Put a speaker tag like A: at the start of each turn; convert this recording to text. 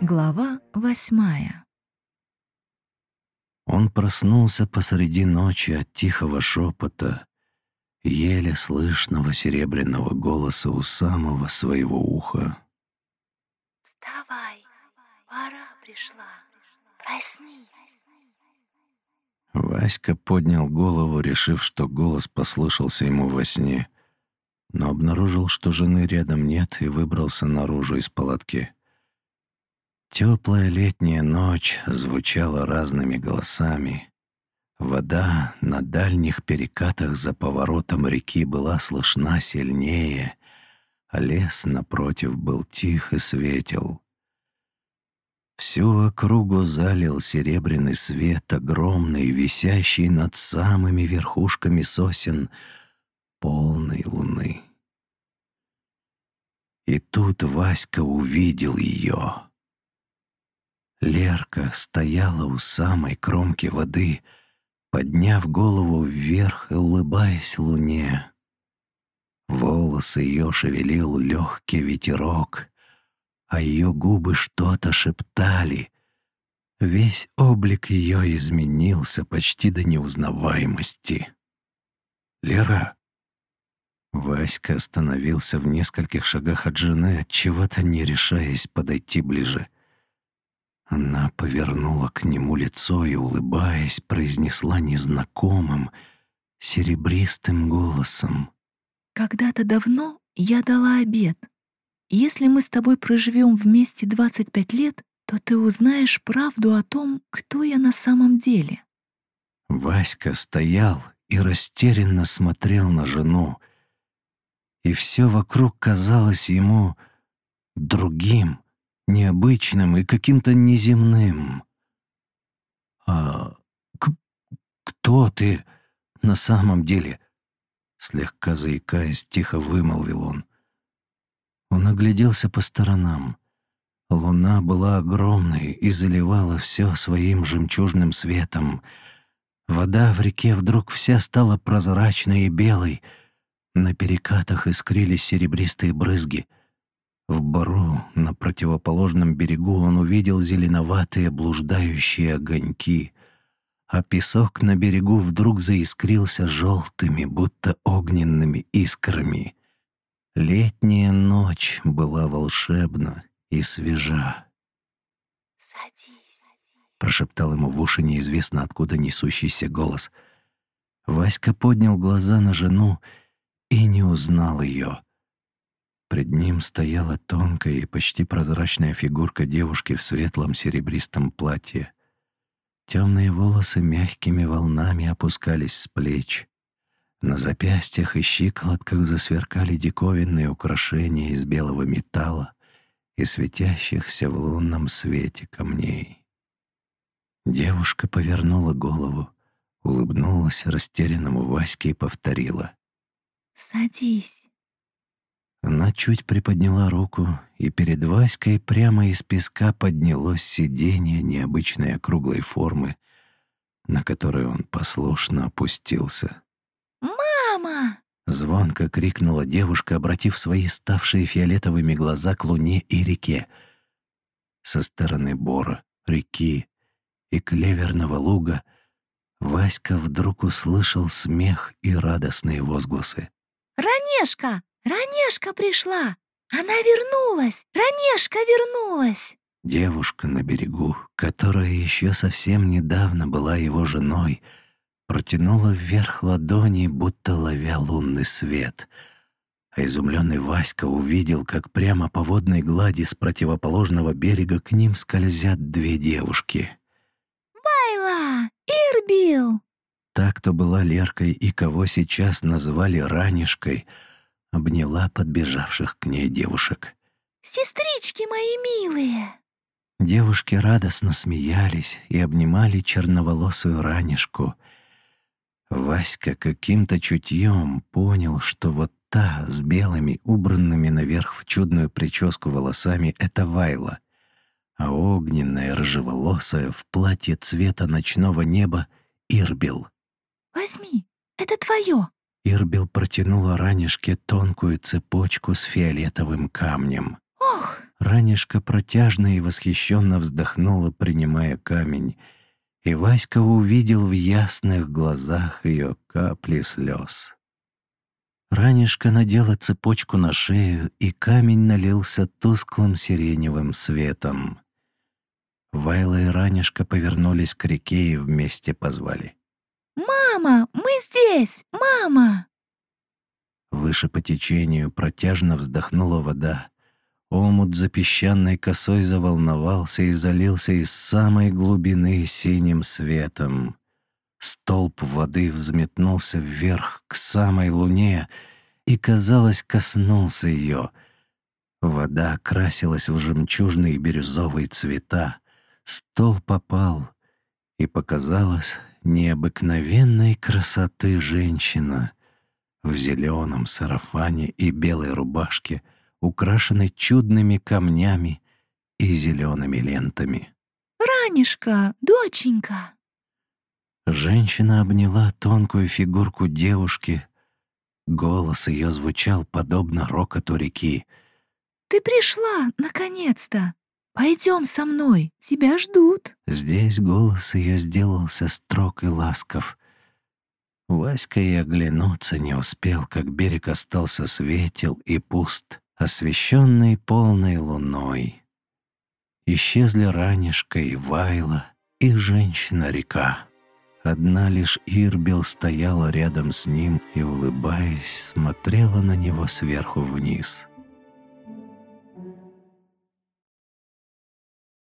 A: Глава восьмая
B: Он проснулся посреди ночи от тихого шепота, еле слышного серебряного голоса у самого своего уха.
A: «Вставай, пора пришла, проснись».
B: Васька поднял голову, решив, что голос послышался ему во сне, но обнаружил, что жены рядом нет, и выбрался наружу из палатки. Теплая летняя ночь звучала разными голосами. Вода на дальних перекатах за поворотом реки была слышна сильнее, а лес напротив был тих и светел. Всю округу залил серебряный свет, огромный, висящий над самыми верхушками сосен полной луны. И тут Васька увидел ее. Лерка стояла у самой кромки воды, подняв голову вверх и улыбаясь луне. Волосы ее шевелил легкий ветерок, а ее губы что-то шептали. Весь облик ее изменился почти до неузнаваемости. «Лера!» Васька остановился в нескольких шагах от жены, чего-то не решаясь подойти ближе — она повернула к нему лицо и, улыбаясь, произнесла незнакомым, серебристым голосом.
A: «Когда-то давно я дала обед. Если мы с тобой проживем вместе 25 лет, то ты узнаешь правду о том, кто я на самом деле».
B: Васька стоял и растерянно смотрел на жену, и все вокруг казалось ему другим — необычным и каким-то неземным. «А кто ты на самом деле?» Слегка заикаясь, тихо вымолвил он. Он огляделся по сторонам. Луна была огромной и заливала все своим жемчужным светом. Вода в реке вдруг вся стала прозрачной и белой. На перекатах искрились серебристые брызги — в бару на противоположном берегу он увидел зеленоватые блуждающие огоньки, а песок на берегу вдруг заискрился желтыми, будто огненными искрами. Летняя ночь была волшебна и свежа.
A: «Садись», —
B: прошептал ему в уши неизвестно откуда несущийся голос. Васька поднял глаза на жену и не узнал ее. Пред ним стояла тонкая и почти прозрачная фигурка девушки в светлом серебристом платье. Темные волосы мягкими волнами опускались с плеч. На запястьях и щиколотках засверкали диковинные украшения из белого металла и светящихся в лунном свете камней. Девушка повернула голову, улыбнулась растерянному Ваське и повторила.
A: «Садись».
B: Она чуть приподняла руку, и перед Васькой прямо из песка поднялось сиденье необычной округлой формы, на которое он послушно опустился.
A: «Мама!»
B: — звонко крикнула девушка, обратив свои ставшие фиолетовыми глаза к луне и реке. Со стороны бора, реки и клеверного луга Васька вдруг услышал смех и радостные возгласы.
A: «Ранешка! Ранешка пришла! Она вернулась! Ранешка вернулась!»
B: Девушка на берегу, которая еще совсем недавно была его женой, протянула вверх ладони, будто ловя лунный свет. А изумленный Васька увидел, как прямо по водной глади с противоположного берега к ним скользят две девушки.
A: «Байла! Ирбил!»
B: Так, кто была Леркой и кого сейчас назвали Ранешкой — обняла подбежавших к ней девушек.
A: «Сестрички мои милые!»
B: Девушки радостно смеялись и обнимали черноволосую ранешку. Васька каким-то чутьем понял, что вот та с белыми, убранными наверх в чудную прическу волосами — это Вайла, а огненная, рыжеволосая, в платье цвета ночного неба — Ирбил.
A: «Возьми, это твое!»
B: Ирбил протянула ранешке тонкую цепочку с фиолетовым камнем.
A: «Ох!»
B: Ранешка протяжно и восхищенно вздохнула, принимая камень, и Васька увидел в ясных глазах ее капли слез. Ранешка надела цепочку на шею, и камень налился тусклым сиреневым светом. Вайла и Ранешка повернулись к реке и вместе позвали.
A: «Мама, мы здесь! Мама!»
B: Выше по течению протяжно вздохнула вода. Омут за песчаной косой заволновался и залился из самой глубины синим светом. Столб воды взметнулся вверх к самой луне и, казалось, коснулся ее. Вода окрасилась в жемчужные бирюзовые цвета. Стол попал, и показалась необыкновенной красоты женщина в зеленом сарафане и белой рубашке, украшенной чудными камнями и зелеными лентами.
A: «Ранешка, доченька!»
B: Женщина обняла тонкую фигурку девушки. Голос ее звучал подобно рокоту реки.
A: «Ты пришла, наконец-то! Пойдем со мной, тебя ждут!»
B: Здесь голос ее сделался строг и ласков. Васька и оглянуться не успел, как берег остался светел и пуст, освещенный полной луной. Исчезли ранешка и Вайла, и женщина-река. Одна лишь Ирбел стояла рядом с ним и, улыбаясь, смотрела на него сверху вниз.